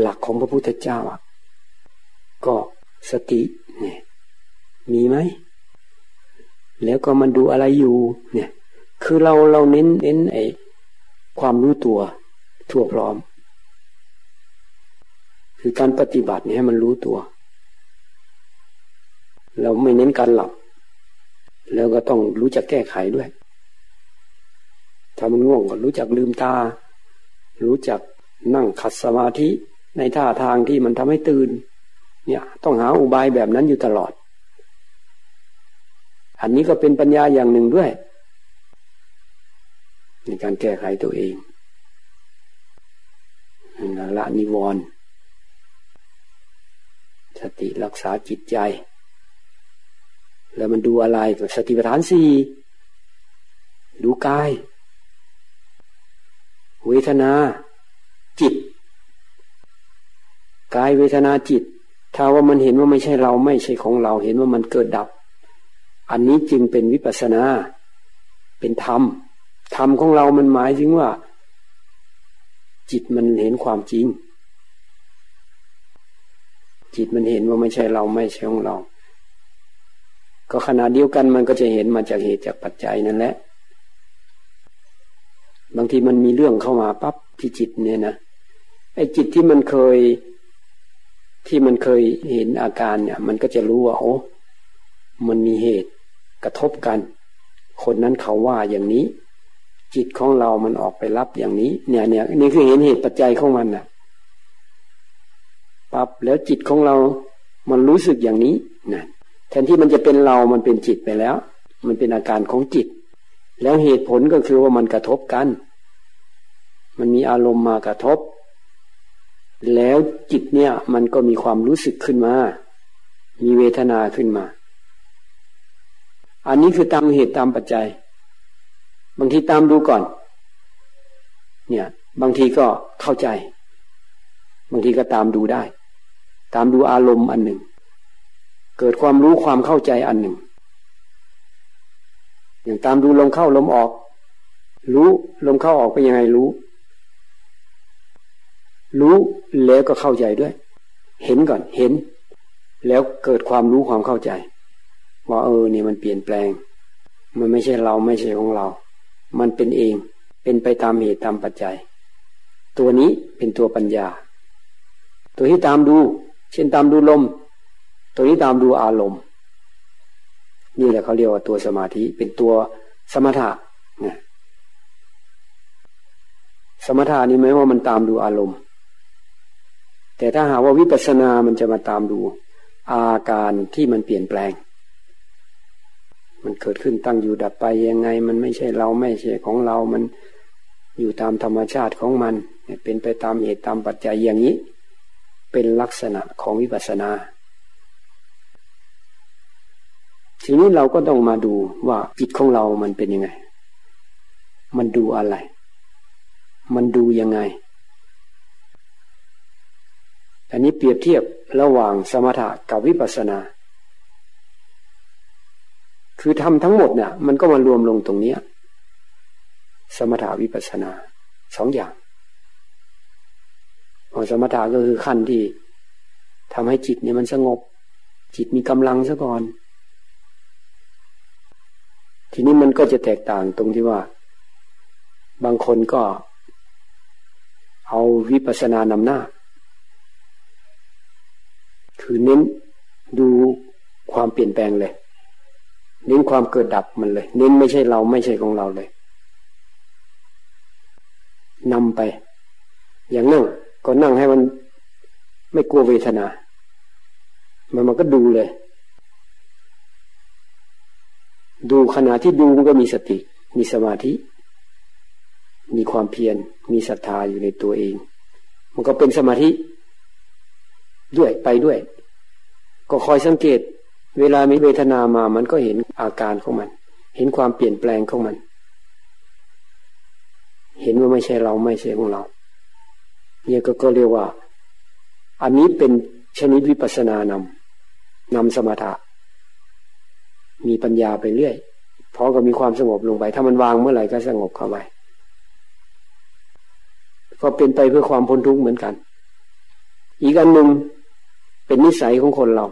หลักของพระพุทธเจ้าอะก็สติเนี่ยมีไหม แล้วก็มันดูอะไรอยู่เนี่ยคือเราเราเน้นเน้นไอ้ความรู้ตัวทั่วพร้อม คือการปฏิบัติเนี่ยให้มันรู้ตัว เราไม่เน้นการหลับ แล้วก็ต้องรู้จักแก้ไขด้วย ถ้ามันง่วงก็รู้จักลืมตา รู้จักนั่งขัดสมาธิ ในท่าทางที่มันทำให้ตื่น เนี่ย ต้องหาอุบายแบบนั้นอยู่ตลอด อันนี้ก็เป็นปัญญาอย่างหนึ่งด้วย ในการแก้ไขตัวเองละนิวรณ์สติรักษาจิตใจ แล้วมันดูอะไรสติปัฏฐานสี่ดูกาย เวทนา จิต กายเวทนาจิต ถ้าว่ามันเห็นว่าไม่ใช่เราไม่ใช่ของเราเห็นว่ามันเกิดดับ อันนี้จึงเป็นวิปัสนา เป็นธรรม ธรรมของเรามันหมายถึงว่า จิตมันเห็นความจริง จิตมันเห็นว่าไม่ใช่เราไม่ใช่ของเรา ก็ขณะเดียวกันมันก็จะเห็นมาจากเหตุจากปัจจัยนั่นแหละบางทีมันมีเรื่องเข้ามาปั๊บที่จิตเนี่ยนะไอ้จิตที่มันเคย ที่มันเคยเห็นอาการเนี่ย มันก็จะรู้ว่าโอ้มันมีเหตุกระทบกัน คนนั้นเขาว่าอย่างนี้ จิตของเรามันออกไปรับอย่างนี้ เนี่ยเนี่ยนี่คือเห็นเหตุปัจจัยของมันนะ่ะปั๊บแล้วจิตของเรา มันรู้สึกอย่างนี้นะแทนที่มันจะเป็นเรา มันเป็นจิตไปแล้ว มันเป็นอาการของจิต แล้วเหตุผลก็คือว่ามันกระทบกัน มันมีอารมณ์มากระทบ แล้วจิตเนี่ยมันก็มีความรู้สึกขึ้นมา มีเวทนาขึ้นมา อันนี้คือตามเหตุตามปัจจัย บางทีตามดูก่อน เนี่ย บางทีก็เข้าใจ บางทีก็ตามดูได้ ตามดูอารมณ์อันหนึ่ง เกิดความรู้ความเข้าใจอันหนึ่ง อย่างตามดูลมเข้าลมออก รู้ลมเข้าออกเป็นยังไงรู้ รู้แล้วก็เข้าใจด้วย เห็นก่อนเห็น แล้วเกิดความรู้ความเข้าใจ ว่าเออนี่มันเปลี่ยนแปลง มันไม่ใช่เราไม่ใช่ของเรา มันเป็นเองเป็นไปตามเหตุตามปัจจัย ตัวนี้เป็นตัวปัญญา ตัวที่ตามดู เช่นตามดูลม ตัวนี้ตามดูอารมณ์ นี่แหละเขาเรียกว่าตัวสมาธิเป็นตัวสมถะนะสมถะนี่หมายว่ามันตามดูอารมณ์ แต่ถ้าหาว่าวิปัสสนามันจะมาตามดู อาการที่มันเปลี่ยนแปลง มันเกิดขึ้นตั้งอยู่ดับไปยังไง มันไม่ใช่เราไม่ใช่ของเรา มันอยู่ตามธรรมชาติของมัน เป็นไปตามเหตุตามปัจจัยอย่างนี้ เป็นลักษณะของวิปัสสนา ทีนี้เราก็ต้องมาดูว่าจิตของเรามันเป็นยังไง มันดูอะไร มันดูยังไง อันนี้เปรียบเทียบระหว่างสมถะกับวิปัสสนา คือทำทั้งหมดเนี่ย มันก็มารวมลงตรงนี้ สมถะวิปัสสนาสองอย่างสมถะก็คือขั้นที่ทำให้จิตเนี่ยมันสงบ จิตมีกำลังซะก่อน ทีนี้มันก็จะแตกต่างตรงที่ว่า บางคนก็ เอาวิปัสสนานำหน้า คือเน้นดูความเปลี่ยนแปลงเลย เน้นความเกิดดับมันเลย เน้นไม่ใช่เราไม่ใช่ของเราเลยนำไป อย่างนั่งก็นั่งให้มันไม่กลัวเวทนา มันมันก็ดูเลย ดูขณะที่ดูมันก็มีสติ มีสมาธิ มีความเพียร มีศรัทธาอยู่ในตัวเอง มันก็เป็นสมาธิ ด้วยไปด้วย ก็คอยสังเกต เวลามีเวทนามามันก็เห็นอาการของมัน เห็นความเปลี่ยนแปลงของมัน เห็นว่าไม่ใช่เราไม่ใช่ของเรา เนี่ยก็ก็เรียกว่า อันนี้เป็นชนิดวิปัสสนานำนำสมถะ มีปัญญาไปเรื่อยพร้อมกับมีความสงบลงไป ถ้ามันวางเมื่อไหร่ก็สงบเข้าไปก็เป็นไปเพื่อความพ้นทุกข์เหมือนกัน อีกอันหนึ่ง เป็นนิสัยของคนเรา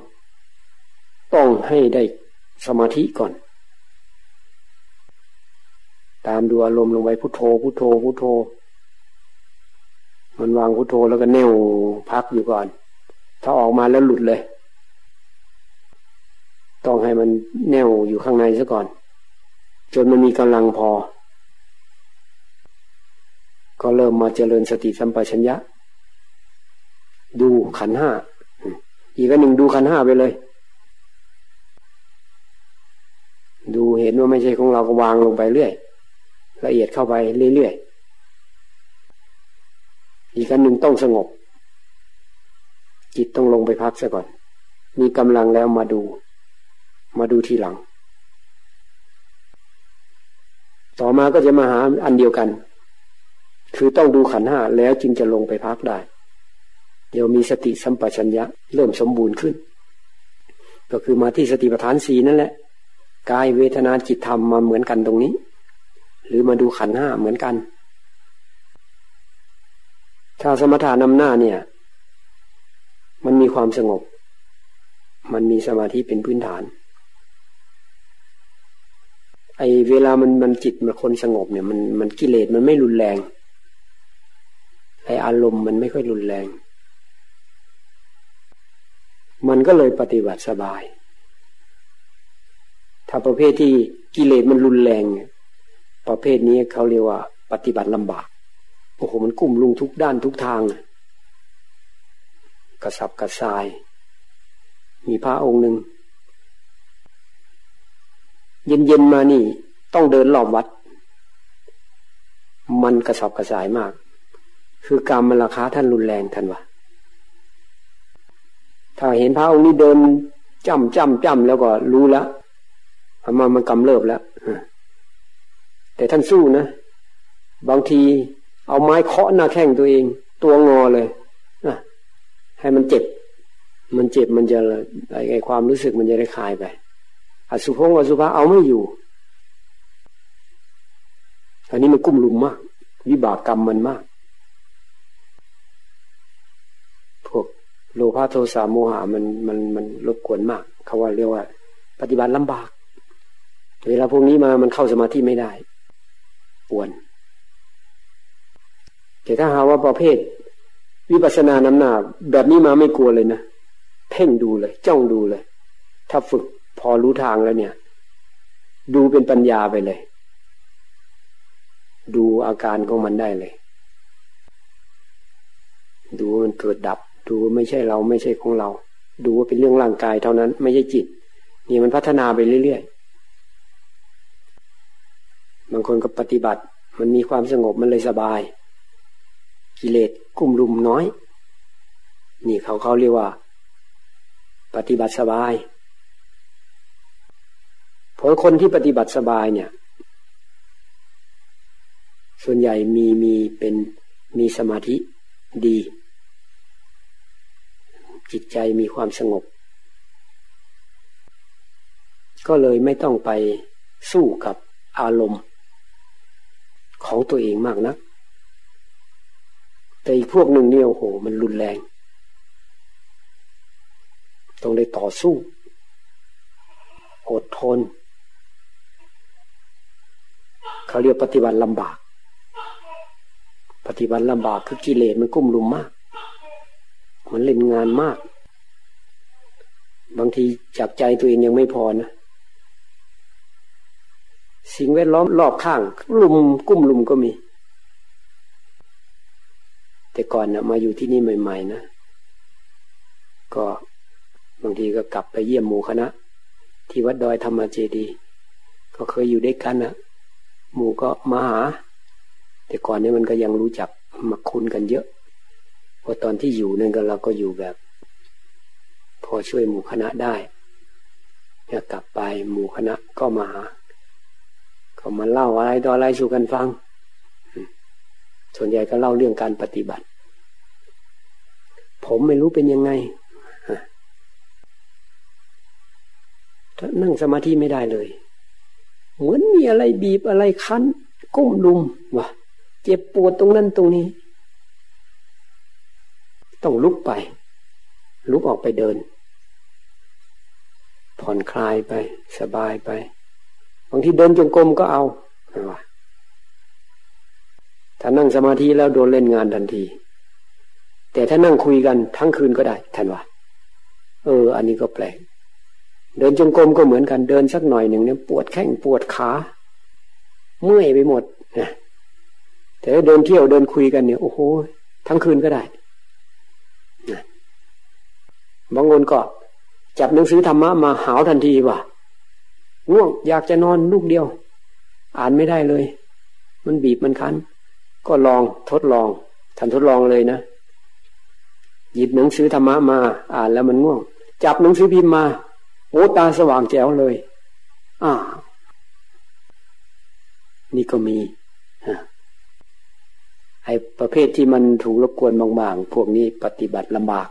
ต้องให้ได้สมาธิก่อน ตามดูอารมณ์ลงไปพุโทโธพุโทโธพุโทโธ มันวางพุโทโธแล้วก็แนวพักอยู่ก่อน ถ้าออกมาแล้วหลุดเลย ต้องให้มันแนวอยู่ข้างในซะก่อน จนมันมีกำลังพอ ก็เริ่มมาเจริญสติสัมปชัญญะ ดูขันห้า อีกอันหนึ่งดูขันห้าไปเลย ดูเห็นว่าไม่ใช่ของเราก็วางลงไปเรื่อย ละเอียดเข้าไปเรื่อยๆอีกอันหนึ่งต้องสงบ จิตต้องลงไปพักซะก่อน มีกำลังแล้วมาดู มาดูทีหลัง ต่อมาก็จะมาหาอันเดียวกัน คือต้องดูขันห้าแล้วจึงจะลงไปพักได้ เดี๋ยวมีสติสัมปชัญญะเริ่มสมบูรณ์ขึ้น ก็คือมาที่สติปัฏฐานสีนั่นแหละกายเวทนาจิตธรรมมาเหมือนกันตรงนี้ หรือมาดูขันห้าเหมือนกัน ถ้าสมถานำหน้าเนี่ย มันมีความสงบ มันมีสมาธิเป็นพื้นฐาน ไอเวลามันมันจิตมันคนสงบเนี่ย มันมันกิเลสมันไม่รุนแรงไออารมณ์มันไม่ค่อยรุนแรง มันก็เลยปฏิบัติสบาย ถ้าประเภทที่กิเลสมันรุนแรง ประเภทนี้เขาเรียกว่า ปฏิบัติลำบากโอ้โหมันกุ้มลุงทุกด้านทุกทาง กระสับกระส่าย มีพระองค์หนึ่ง เย็นๆมานี่ ต้องเดินรอบวัด มันกระสับกระส่ายมาก คือการมราคาท่านรุนแรงท่านวะ ถ้าเห็นพระองค์นี้เดินจ้ำจ้ำจ้ำแล้วก็รู้แล้วมามันกำเริบแล้วแต่ท่านสู้นะ บางทีเอาไม้เคาะหน้าแข้งตัวเอง ตัวงอเลยนะให้มันเจ็บ มันเจ็บมันจะไอ้ความรู้สึกมันจะได้คลายไปอสุพงอสุภะเอาไม่อยู่ อันนี้มันกุ้มลุมมาก วิบากกรรมมันมาก โลภะโทสะโมหะมันมันมันรบกวนมากเขาว่าเรียกว่า ปฏิบัติลำบาก เวลาพวกนี้มามันเข้าสมาธิไม่ได้ปวนแต่ถ้าหาว่าประเภท วิปัสสนานำหนาแบบนี้มาไม่กลัวเลยนะเพ่งดูเลย จ้องดูเลย ถ้าฝึกพอรู้ทางแล้วเนี่ย ดูเป็นปัญญาไปเลย ดูอาการของมันได้เลย ดูมันเกิดดับ ดูไม่ใช่เราไม่ใช่ของเรา ดูว่าเป็นเรื่องร่างกายเท่านั้น ไม่ใช่จิต นี่มันพัฒนาไปเรื่อยๆบางคนก็ปฏิบัติ มันมีความสงบมันเลยสบาย กิเลสกุ้มลุมน้อย นี่เขาเขาเรียกว่า ปฏิบัติสบายเพราะคนที่ปฏิบัติสบายเนี่ย ส่วนใหญ่มีมีเป็นมีสมาธิดี จิตใจมีความสงบ ก็เลยไม่ต้องไปสู้กับอารมณ์ ของตัวเองมากนะัก แต่อีกพวกหนึ่งเนี่ยโอ้โห มันรุนแรง ต้องได้ต่อสู้อดทน เขาเรียกปฏิบัติลำบาก ปฏิบัติลำบากคือกิเลสมันกุ้มลุมมาก มันเล่นงานมาก บางทีจับใจตัวเองยังไม่พอนะ สิ่งแวดล้อมรอบข้าง ลุมกุ้มลุมก็มี แต่ก่อนนะมาอยู่ที่นี่ใหม่ ๆ นะ ก็บางทีก็กลับไปเยี่ยมหมู่คณะ ที่วัดดอยธรรมเจดี ก็เคยอยู่ด้วยกันนะหมู่ก็มาหา แต่ก่อนนี้มันก็ยังรู้จักมาคุ้นกันเยอะ พอตอนที่อยู่นั่นก็เราก็อยู่แบบ พอช่วยหมู่คณะได้อยากลับไปหมู่คณะก็มาหาก็มาเล่าอะไรต่ออะไรสู่กันฟัง ส่วนใหญ่ก็เล่าเรื่องการปฏิบัติ ผมไม่รู้เป็นยังไงถ้านั่งสมาธิไม่ได้เลย เหมือนมีอะไรบีบอะไรคั้น ก้มลุมวะเจ็บปวดตรงนั้นตรงนี้ ต้องลุกไป ลุกออกไปเดิน ผ่อนคลายไป สบายไป บางทีเดินจงกรมก็เอาว่าถ้านั่งสมาธิแล้วโดนเล่นงานทันที แต่ถ้านั่งคุยกันทั้งคืนก็ได้ท่านว่าเออ อันนี้ก็แปลก เดินจงกรมก็เหมือนกันเดินสักหน่อยหนึ่งเนี่ยปวดแข้งปวดขาเมื่อยไปหมดนะแต่เดินเที่ยวเดินคุยกันเนี่ยโอ้โหทั้งคืนก็ได้ บางคนก็จับหนังสือธรรมะมาหาวทันทีว่าง่วงอยากจะนอนลูกเดียว อ่านไม่ได้เลย มันบีบมันคันก็ลองทดลองทำทดลองเลยนะ หยิบหนังสือธรรมะมา อ่านแล้วมันง่วง จับหนังสือพิมพ์มาโอ้ตาสว่างแจ๋วเลย อ่า นี่ก็มีไอ้ประเภทที่มันถูกรบกวนบางๆ พวกนี้ปฏิบัติลำบาก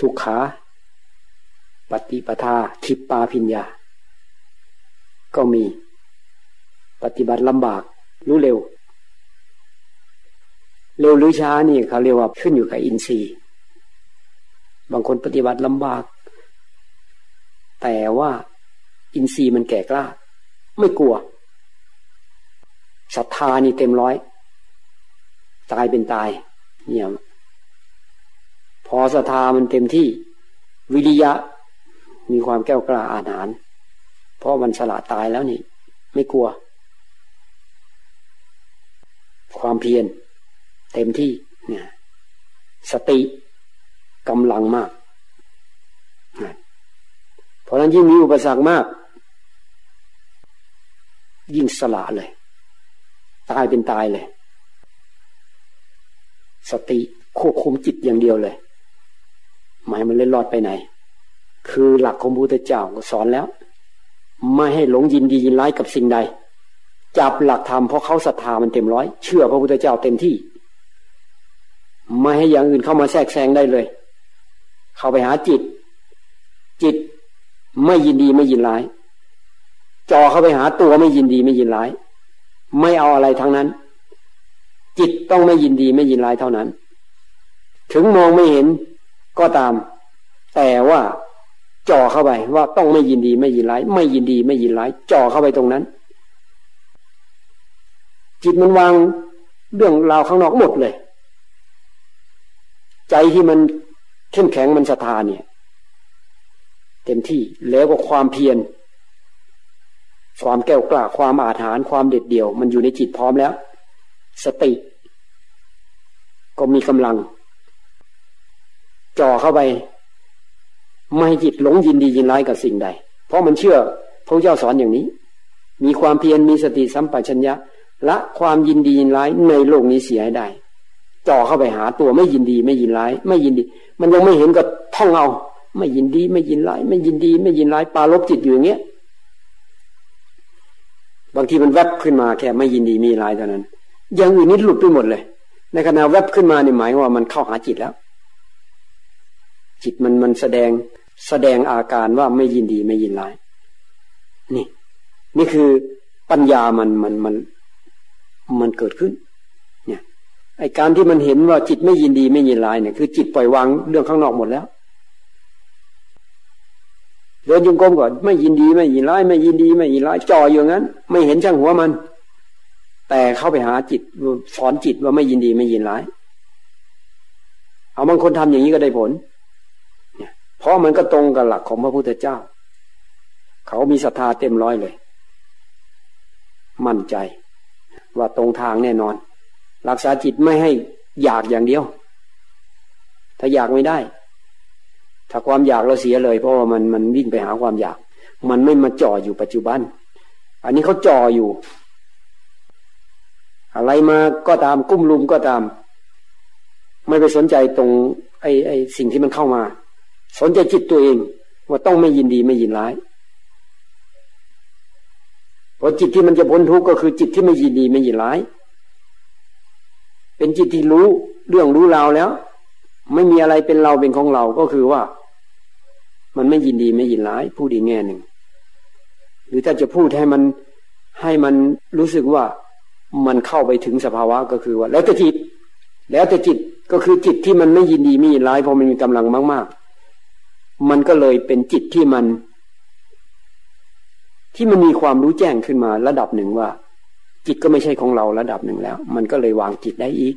ทุกขาปฏิปทาทิปปาพิญญา ก็มีปฏิบัติลำบาก รู้เร็ว เร็วหรือช้านี่เขาเรียกว่าขึ้นอยู่กับอินทรีย์ บางคนปฏิบัติลำบาก แต่ว่าอินทรีย์มันแก่กล้า ไม่กลัวศรัทธานี่เต็มร้อย ตายเป็นตาย เนี่ย พอศรัทธามันเต็มที่ วิริยะ มีความแก้วกล้าอาหาร เพราะมันสละตายแล้วนี่ ไม่กลัว ความเพียรเต็มที่เนี่ยสติกำลังมาก เพราะนั้นยิ่งมีอุปสรรคมาก ยิ่งสละเลย ตายเป็นตายเลย สติควบคุมจิตอย่างเดียวเลย หมายมันเล่นรอดไปไหน คือหลักของพุทธเจ้าก็สอนแล้ว ไม่ให้หลงยินดียินร้ายกับสิ่งใด จับหลักธรรมเพราะเขาศรัทธามันเต็มร้อย เชื่อพระพุทธเจ้าเต็มที่ ไม่ให้อย่างอื่นเข้ามาแทรกแซงได้เลย เข้าไปหาจิต จิตไม่ยินดีไม่ยินร้ายจอเข้าไปหาตัวไม่ยินดีไม่ยินร้าย ไม่เอาอะไรทั้งนั้น จิตต้องไม่ยินดีไม่ยินร้ายเท่านั้น ถึงมองไม่เห็น ก็ตาม แต่ว่าจ่อเข้าไปว่าต้องไม่ยินดีไม่ยินร้าย ไม่ยินดีไม่ยินร้าย จ่อเข้าไปตรงนั้น จิตมันวางเรื่องราวข้างนอกหมดเลย ใจที่มันเข้มแข็งมันศรัทธาเนี่ย เต็มที่แล้วก็ความเพียรความแก้วกล้าความอาถรรพ์ความเด็ดเดี่ยว มันอยู่ในจิตพร้อมแล้ว สติ ก็มีกำลัง จ่อเข้าไป ไม่ให้จิตหลงยินดียินร้ายกับสิ่งใด เพราะมันเชื่อพระเจ้าสอนอย่างนี้ มีความเพียรมีสติสัมปชัญญะละความยินดียินร้ายในโลกนี้เสียให้ได้จ่อเข้าไปหาตัวไม่ยินดีไม่ยินร้าย ไม่ยินดี มันยังไม่เห็นก็ท่องเอา ไม่ยินดีไม่ยินร้าย ไม่ยินดีไม่ยินร้ายปาลบจิตอยู่อย่างเงี้ยบางทีมันแวบขึ้นมาแค่ไม่ยินดีมีลายเท่านั้นอย่างอื่นนี่หลุดไปหมดเลย ในขณะแวบขึ้นมานี่หมายว่ามันเข้าหาจิตแล้ว จิตมันมันแสดงแสดงอาการว่าไม่ยินดีไม่ยินร้าย นี่ นี่คือปัญญามันมันมันมันเกิดขึ้น เนี่ยไอการที่มันเห็นว่าจิตไม่ยินดีไม่ยินร้ายเนี่ยคือ จิตปล่อยวางเรื่องข้างนอกหมดแล้วเดินจงกรมก่อนไม่ยินดีไม่ยินร้ายไม่ยินดีไม่ยินร้ายจ่ออยู่งั้น ไม่เห็นช่างหัวมัน แต่เข้าไปหาจิตสอนจิตว่าไม่ยินดีไม่ยินร้าย เอาบางคนทำอย่างนี้ก็ได้ผล เพราะมันก็ตรงกับหลักของพระพุทธเจ้า เขามีศรัทธาเต็มร้อยเลย มั่นใจ ว่าตรงทางแน่นอน รักษาจิตไม่ให้อยากอย่างเดียว ถ้าอยากไม่ได้ ถ้าความอยากเราเสียเลย เพราะว่ามันมันวิ่งไปหาความอยาก มันไม่มาจ่ออยู่ปัจจุบัน อันนี้เขาจ่ออยู่ อะไรมาก็ตามกุ้มลุมก็ตาม ไม่ไปสนใจตรง ไอ้ไอ้สิ่งที่มันเข้ามา สนใจจิตตัวเองว่าต้องไม่ยินดีไม่ยินร้ายเพราะจิตที่มันจะพ้นทุกข์ก็คือจิตที่ไม่ยินดีไม่ยินร้าย เป็นจิตที่รู้เรื่องรู้ราวแล้ว ไม่มีอะไรเป็นเราเป็นของเราก็คือว่า มันไม่ยินดีไม่ยินร้ายพูดอีกแง่หนึ่ง หรือถ้าจะพูดให้มันให้มันรู้สึกว่ามันเข้าไปถึงสภาวะก็คือว่า แล้วแต่จิต แล้วแต่จิตก็คือจิตที่มันไม่ยินดีไม่ยินร้ายพอมันมีกำลังมากๆ มันก็เลยเป็นจิตที่มัน ที่มันมีความรู้แจ้งขึ้นมาระดับหนึ่งว่า จิตก็ไม่ใช่ของเราระดับหนึ่งแล้ว มันก็เลยวางจิตได้อีก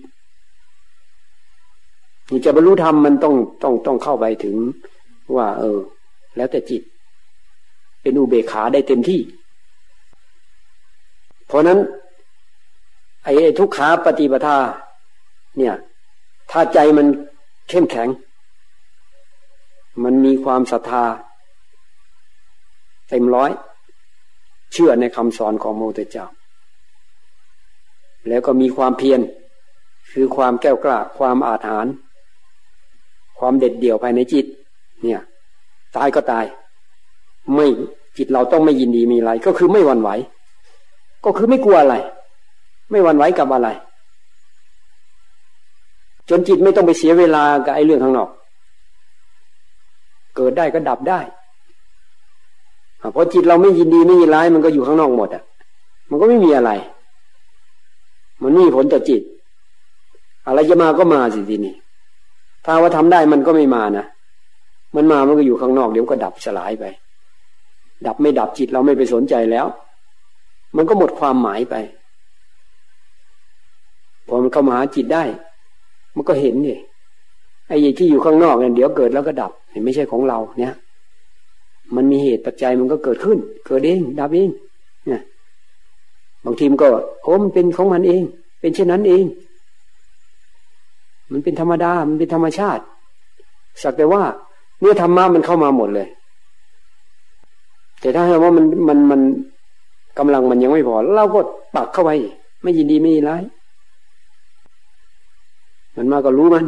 นี่จะบรรลุธรรมมันต้องต้องต้องเข้าไปถึงว่า เออ แล้วแต่จิต เป็นอุเบกขาได้เต็มที่ เพราะนั้น ไอ้ทุกขาปฏิปทา เนี่ย ถ้าใจมันเข้มแข็ง มันมีความศรัทธา เต็มร้อย เชื่อในคำสอนของพระพุทธเจ้า แล้วก็มีความเพียรคือความแก้วกล้าความอาถรรพ์ความเด็ดเดี่ยวภายในจิต เนี่ย ตายก็ตาย ไม่จิตเราต้องไม่ยินดีมีอะไร ก็คือไม่หวั่นไหว ก็คือไม่กลัวอะไร ไม่หวั่นไหวกับอะไร จนจิตไม่ต้องไปเสียเวลากับไอ้เรื่องข้างนอก เกิดได้ก็ดับได้เพราะจิตเราไม่ยินดีไม่ยินร้ายมันก็อยู่ข้างนอกหมดอะ มันก็ไม่มีอะไร มันมีผลต่อจิต อะไรจะมาก็มาสิทีนี้ถ้าว่าทำได้มันก็ไม่มานะมันมามันก็อยู่ข้างนอกเดี๋ยวก็ดับสลายไป ดับไม่ดับจิตเราไม่ไปสนใจแล้ว มันก็หมดความหมายไปพอมันเข้ามาหาจิตได้ มันก็เห็นนี่ไอ้ที่อยู่ข้างนอกเนี่ยเดี๋ยวเกิดแล้วก็ดับ ไม่ใช่ของเราเนี่ย มันมีเหตุปัจจัยมันก็เกิดขึ้น เกิดเองดับเองเนี่ยบางทีมันก็โอ้มันเป็นของมันเอง เป็นเช่นนั้นเอง มันเป็นธรรมดา มันเป็นธรรมชาติ สักแต่ว่าเมื่อธรรมะมันเข้ามาหมดเลย แต่ถ้าหาว่ามันมันมันกำลังมันยังไม่พอ เราก็ปักเข้าไปไม่ยินดีไม่ยินร้าย มันมาก็รู้มัน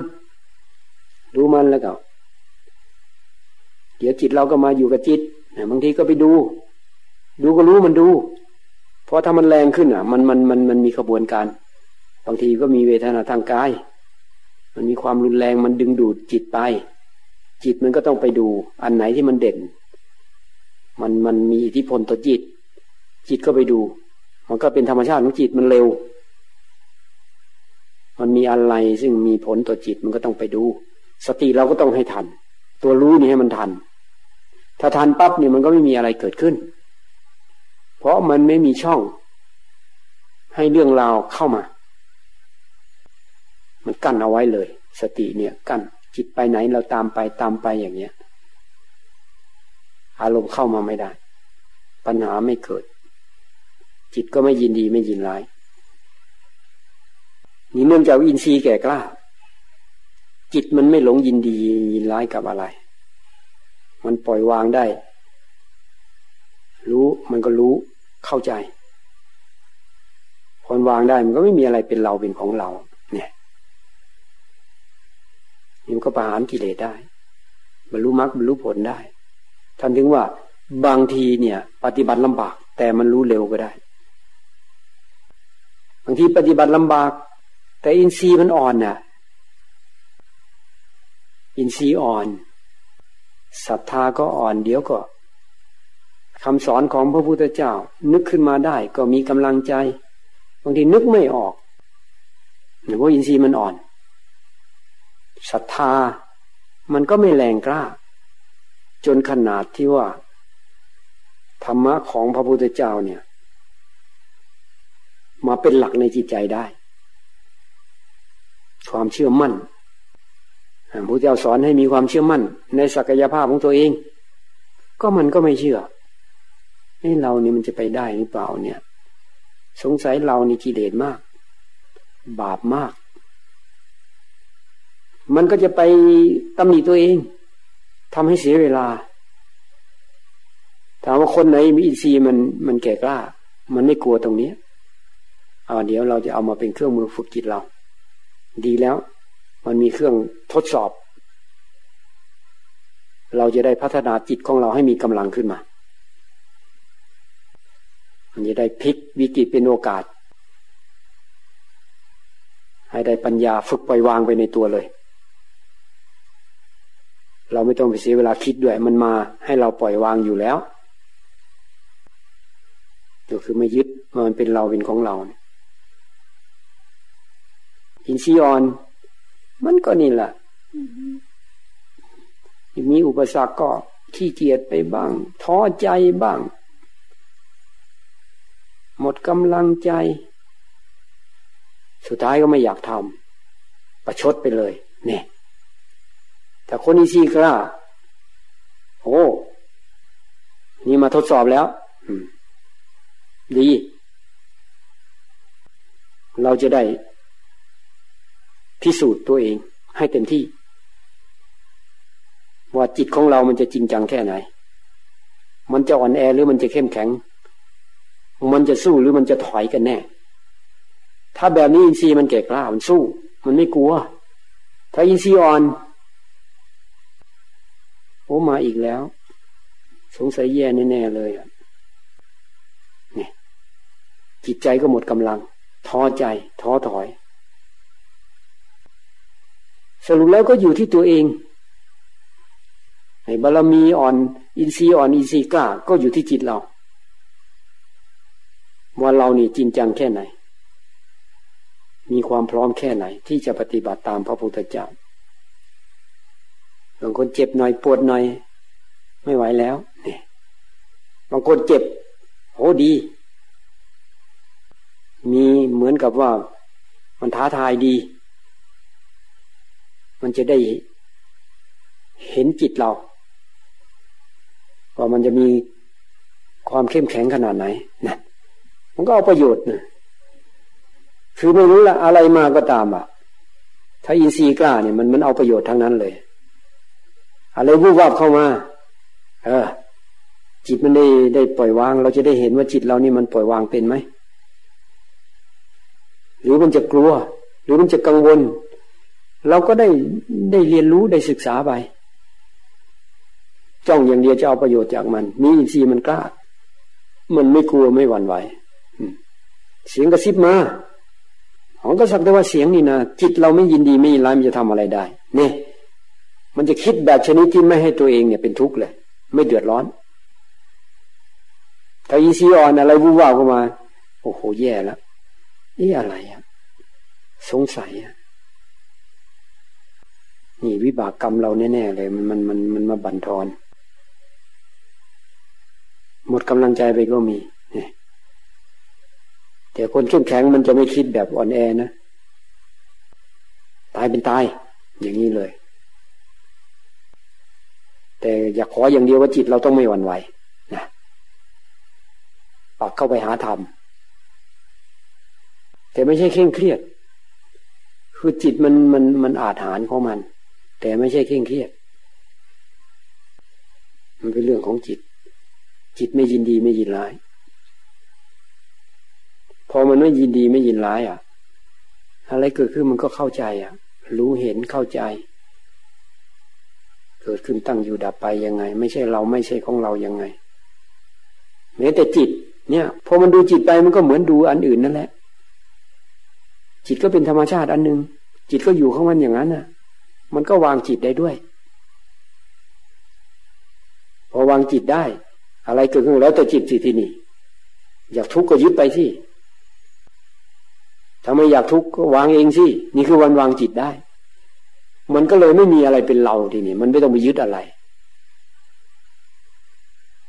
รู้มันแล้วก็ เดี๋ยวจิตเราก็มาอยู่กับจิตบางทีก็ไปดู ดูก็รู้มันดู เพราะถ้ามันแรงขึ้นอะ มันมันมันมันมีขบวนการ บางทีก็มีเวทนาทางกาย มันมีความรุนแรงมันดึงดูดจิตไป จิตมันก็ต้องไปดู อันไหนที่มันเด่น มันมันมีอิทธิพลต่อจิต จิตก็ไปดู มันก็เป็นธรรมชาติของจิตมันเร็ว มันมีอะไรซึ่งมีผลต่อจิตมันก็ต้องไปดู สติเราก็ต้องให้ทัน ตัวรู้นี่ให้มันทัน ถ้าทันปั๊บเนี่ยมันก็ไม่มีอะไรเกิดขึ้น เพราะมันไม่มีช่อง ให้เรื่องราวเข้ามา มันกั้นเอาไว้เลย สติเนี่ยกั้นจิตไปไหนเราตามไปตามไปอย่างเงี้ย อารมณ์เข้ามาไม่ได้ ปัญหาไม่เกิด จิตก็ไม่ยินดีไม่ยินร้ายนี่เนื่องจากอินทรีย์แก่กล้า จิตมันไม่หลงยินดียินร้ายกับอะไร มันปล่อยวางได้ รู้มันก็รู้เข้าใจคนวางได้มันก็ไม่มีอะไรเป็นเราเป็นของเรา เนี่ยมันก็ประหารกิเลสได้บรรลุมรรคบรรลุผลได้ท่านถึงว่าบางทีเนี่ย ปฏิบัติลำบาก แต่มันรู้เร็วก็ได้ บางทีปฏิบัติลำบาก แต่อินทรีย์มันอ่อนน่ะ อินทรีย์อ่อน ศรัทธาก็อ่อนเดี๋ยวก็คำสอนของพระพุทธเจ้า นึกขึ้นมาได้ก็มีกำลังใจ บางทีนึกไม่ออกหรือว่าอินทรีย์มันอ่อนศรัทธา มันก็ไม่แรงกล้า จนขนาดที่ว่า ธรรมะของพระพุทธเจ้าเนี่ย มาเป็นหลักในจิตใจได้ ความเชื่อมั่น พระพุทธเจ้าสอนให้มีความเชื่อมั่น ในศักยภาพของตัวเอง ก็มันก็ไม่เชื่อให้เรานี่มันจะไปได้หรือเปล่าเนี่ย สงสัยเรานี่กิเลสมาก บาปมาก มันก็จะไปตำหนิตัวเองทำให้เสียเวลา ถามว่าคนไหนมีอินทรีย์มันมันแก่กล้า มันไม่กลัวตรงนี้เอาเดี๋ยวเราจะเอามาเป็นเครื่องมือฝึกจิตเรา ดีแล้ว มันมีเครื่องทดสอบ เราจะได้พัฒนาจิตของเราให้มีกำลังขึ้นมา มันจะได้พลิกวิกฤตเป็นโอกาส ให้ได้ปัญญาฝึกปล่อยวางไปในตัวเลย เราไม่ต้องไปเสียเวลาคิดด้วย มันมาให้เราปล่อยวางอยู่แล้วก็คือไม่ยึดมันเป็นเราเป็นของเราอินทรีย์อ่อน มันก็นี่แหละมีอุปสรรคก็ขี้เกียจไปบ้าง ท้อใจบ้าง หมดกำลังใจ สุดท้ายก็ไม่อยากทำประชดไปเลย เนี่ย แต่คนนี้ซี่กล้าโอ้นี่มาทดสอบแล้วดี เราจะได้ พิสูจน์ตัวเองให้เต็มที่ ว่าจิตของเรามันจะจริงจังแค่ไหน มันจะอ่อนแอหรือมันจะเข้มแข็ง มันจะสู้หรือมันจะถอยกันแน่ ถ้าแบบนี้อินทรีย์มันเก่กล้ามันสู้ มันไม่กลัว ถ้าอินทรีย์อ่อนโอ้มาอีกแล้ว สงสัยแย่แน่ๆเลยอะนี่จิตใจก็หมดกำลัง ท้อใจ ท้อถอย สรุปแล้วก็อยู่ที่ตัวเองไอ้บารมีอ่อนอินทรีย์อ่อนอินทรีย์กล้าก็อยู่ที่จิตเรา ว่าเรานี่จริงจังแค่ไหน มีความพร้อมแค่ไหน ที่จะปฏิบัติตามพระพุทธเจ้าบางคนเจ็บหน่อยปวดหน่อย ไม่ไหวแล้วเนี่ยบางคนเจ็บ โหดี มีเหมือนกับว่ามันท้าทายดี มันจะได้เห็นจิตเราว่ามันจะมีความเข้มแข็งขนาดไหนนะมันก็เอาประโยชน์นะคือไม่รู้ละอะไรมาก็ตามอะ ถ้าอินทรีย์กล้าเนี่ยมันมันเอาประโยชน์ทั้งนั้นเลย อะไรวูบวับเข้ามา เออ จิตมันได้ได้ปล่อยวาง เราจะได้เห็นว่าจิตเรานี่มันปล่อยวางเป็นไหม หรือมันจะกลัว หรือมันจะกังวล เราก็ได้ได้เรียนรู้ได้ศึกษาไป จ้องอย่างเดียวจะเอาประโยชน์จากมัน มีอินทรีย์มันกล้า มันไม่กลัวไม่หวั่นไหวเสียงกระซิบมาของก็สักแต่ว่าเสียงนี่นะจิตเราไม่ยินดีไม่ยินร้ายมันจะทำอะไรได้ เนี่ย มันจะคิดแบบชนิดที่ไม่ให้ตัวเองเนี่ยเป็นทุกข์เลย ไม่เดือดร้อนถ้าอีซีอ่อนอะไรวูว่าเข้ามา โอ้โหแย่แล้วนี่อะไรอะสงสัยอะ นี่วิบากกรรมเราแน่ๆเลยมันมันมันมันมาบั่นทอน หมดกำลังใจไปก็มีแต่คนเข้มแข็งมันจะไม่คิดแบบอ่อนแอนะ ตายเป็นตาย อย่างนี้เลย แต่อยากขออย่างเดียวว่าจิตเราต้องไม่หวั่นไหวนะปักเข้าไปหาธรรมแต่ไม่ใช่เคร่งเครียด คือจิตมันมันมันอาจหารของมัน แต่ไม่ใช่เคร่งเครียด มันเป็นเรื่องของจิต จิตไม่ยินดีไม่ยินร้าย พอมันไม่ยินดีไม่ยินร้าย อะ อะไรเกิดขึ้นมันก็เข้าใจ อะ รู้เห็นเข้าใจ เกิดขึ้นตั้งอยู่ดับไปยังไง ไม่ใช่เราไม่ใช่ของเรายังไงแม้แต่จิต เนี่ยพอมันดูจิตไปมันก็เหมือนดูอันอื่นนั่นแหละ จิตก็เป็นธรรมชาติอันหนึ่งจิตก็อยู่ของมันอย่างนั้นน่ะ มันก็วางจิตได้ด้วย พอวางจิตได้ อะไรเกิดขึ้นแล้วแต่จิตสิที่นี่ อยากทุกข์ก็ยึดไปสิถ้าไม่อยากทุกข์ก็วางเองสินี่คือวันวางจิตได้ มันก็เลยไม่มีอะไรเป็นเราทีนี้มันไม่ต้องไปยึดอะไร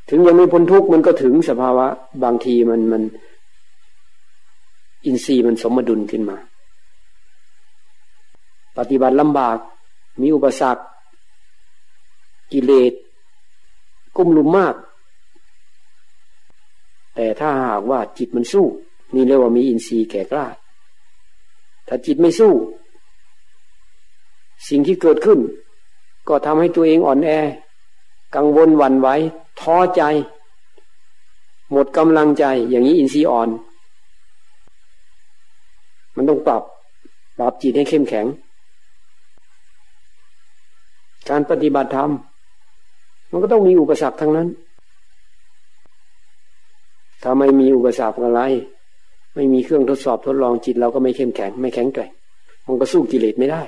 ถึงยังไม่พ้นทุกข์มันก็ถึงสภาวะ บางทีมันมัน อินทรีย์มันสมดุลขึ้นมา ปฏิบัติลำบาก มีอุปสรรค กิเลสกุ้มลุมมาก แต่ถ้าหากว่าจิตมันสู้ นี่เรียกว่ามีอินทรีย์แก่กล้า ถ้าจิตไม่สู้ สิ่งที่เกิดขึ้น ก็ทำให้ตัวเองอ่อนแอ กังวลหวั่นไหวท้อใจ หมดกำลังใจ อย่างนี้อินทรีย์อ่อน มันต้องปรับ ปรับจิตให้เข้มแข็ง การปฏิบัติธรรม มันก็ต้องมีอุปสรรคทั้งนั้น ถ้าไม่มีอุปสรรคอะไร ไม่มีเครื่องทดสอบทดลองจิตเราก็ไม่เข้มแข็ง ไม่แข็งแกร่ง มันก็สู้กิเลสไม่ได้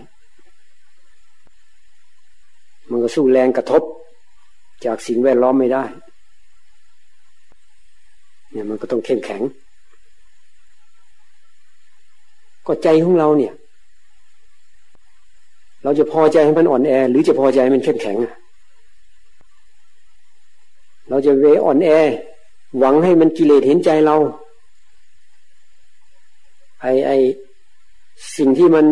มันก็สู้แรงกระทบ จากสิ่งแวดล้อมไม่ได้ เนี่ยมันก็ต้องเข้มแข็ง ก็ใจของเราเนี่ย เราจะพอใจให้มันอ่อนแอ หรือจะพอใจให้มันเข้มแข็ง เราจะเวอ่อนแอ หวังให้มันกิเลสเห็นใจเรา ไอไอสิ่งที่มัน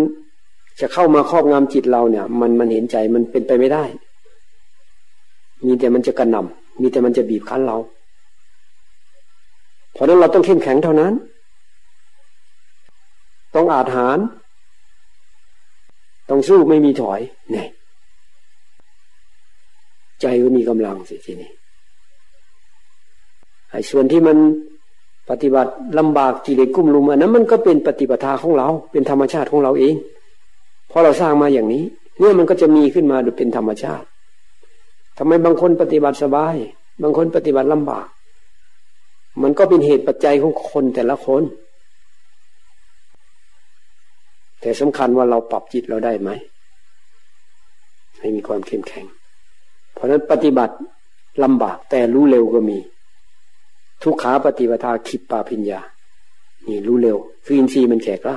จะเข้ามาครอบงำจิตเราเนี่ย มันมันเห็นใจมันเป็นไปไม่ได้ มีแต่มันจะกระหน่ำมีแต่มันจะบีบคั้นเรา เพราะนั้นเราต้องเข้มแข็งเท่านั้น ต้องอาจหาร ต้องสู้ไม่มีถอยเนี่ยใจก็มีกำลังสิทีนี้ไอ้ส่วนที่มันปฏิบัติลำบากกิเลสกุ้มลุมอันนั้นมันก็เป็นปฏิปทาของเรา เป็นธรรมชาติของเราเองเพราะเราสร้างมาอย่างนี้ เนี่ยมันก็จะมีขึ้นมาโดยเป็นธรรมชาติทำไมบางคนปฏิบัติสบาย บางคนปฏิบัติลำบาก มันก็เป็นเหตุปัจจัยของคนแต่ละคน แต่สำคัญว่าเราปรับจิตเราได้ไหม ให้มีความเข้มแข็ง เพราะนั้นปฏิบัติลำบากแต่รู้เร็วก็มี ทุกขาปฏิปทาขิปปาพิญญา นี่รู้เร็ว คืออินทรีย์มันแก่กล้า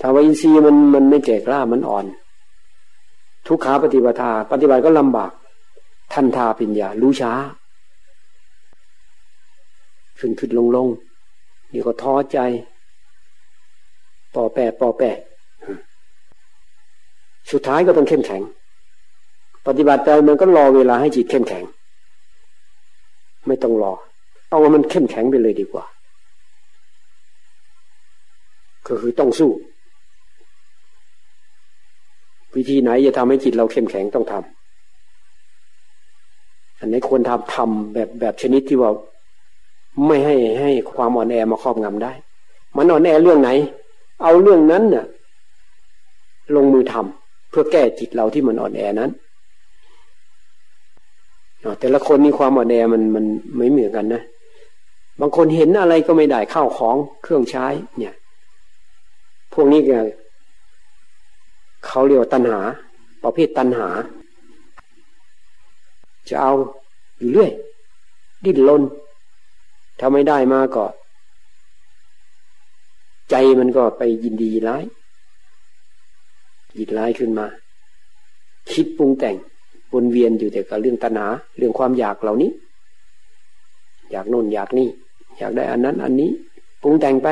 ถ้าว่าอินทรีย์มันมันไม่แก่กล้ามันอ่อน ทุกขาปฏิปทา ปฏิบัติก็ลำบาก ทันทาปิญญา รู้ช้า ขึ้นขึ้นลงลงเดี๋ยวก็ท้อใจ ปอแปะปอแปะสุดท้ายก็ต้องเข้มแข็ง ปฏิบัติไปมันก็รอเวลาให้จิตเข้มแข็ง ไม่ต้องรอ เอาว่ามันเข้มแข็งไปเลยดีกว่า ก็คือต้องสู้ วิธีไหนจะทำให้จิตเราเข้มแข็งต้องทำอันนี้ควรทำทำแบบแบบชนิดที่ว่า ไม่ให้ให้ความอ่อนแอมาครอบงำได้ มันอ่อนแอเรื่องไหน เอาเรื่องนั้นเนี่ยลงมือทำเพื่อแก้จิตเราที่มันอ่อนแอนั้นแต่ละคนมีความอ่อนแอมันมันไม่เหมือนกันนะบางคนเห็นอะไรก็ไม่ได้ข้าวของเครื่องใช้ เนี่ย พวกนี้เขาเรียกว่าตัณหา ประเภทตัณหา จะเอาอยู่เรื่อย ดิ้นรนถ้าไม่ได้มาก็ ใจมันก็ไปยินดีร้ายยินร้ายขึ้นมา คิดปรุงแต่งวนเวียนอยู่แต่กับเรื่องตัณหาเรื่องความอยากเหล่านี้ อยากโน่นอยากนี่ อยากได้อันนั้น อันนี้ปรุงแต่งไป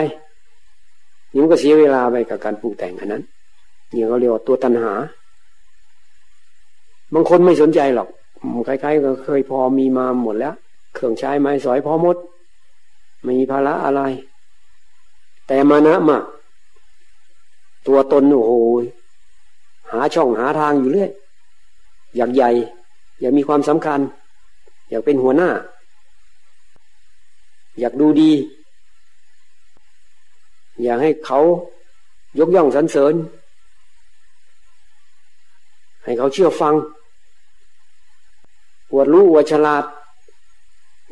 นี่มันก็เสียเวลาไปกับการปรุงแต่งอันนั้นนี่เขาเรียกว่าตัวตัณหา บางคนไม่สนใจหรอกคล้ายๆก็เคยพอมีมาหมดแล้ว เครื่องใช้ไม้สอยพอหมดไม่มีภาระอะไร แต่มานะมาก ตัวตนโอ้โหหาช่องหาทางอยู่เรื่อย อยากใหญ่ อยากมีความสำคัญ อยากเป็นหัวหน้า อยากดูดี อยากให้เขายกย่องสรรเสริญ ให้เขาเชื่อฟังอวดรู้อวดฉลาด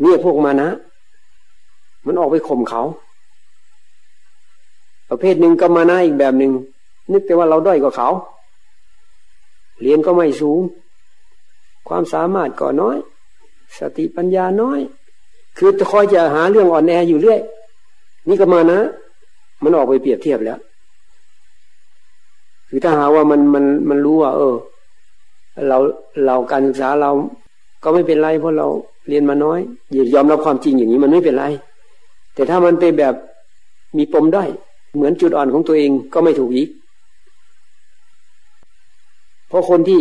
เนี่ยพวกมานะ มันออกไปข่มเขา ประเภทหนึ่งก็มาหน้าอีกแบบหนึ่งนึกแต่ว่าเราด้อยกว่าเขา เรียนก็ไม่สูง ความสามารถก็น้อย สติปัญญาน้อย คือจะคอยจะหาเรื่องอ่อนแออยู่เรื่อย นี่ก็มานะ มันออกไปเปรียบเทียบแล้วคือถ้าหาว่ามันมันมันรู้ว่า เออ เราเราการศึกษาเราก็ไม่เป็นไรเพราะเราเรียนมาน้อยยอมรับความจริงอย่างนี้มันไม่เป็นไร แต่ถ้ามันเป็นแบบมีปมได้ เหมือนจุดอ่อนของตัวเองก็ไม่ถูกอีก เพราะคนที่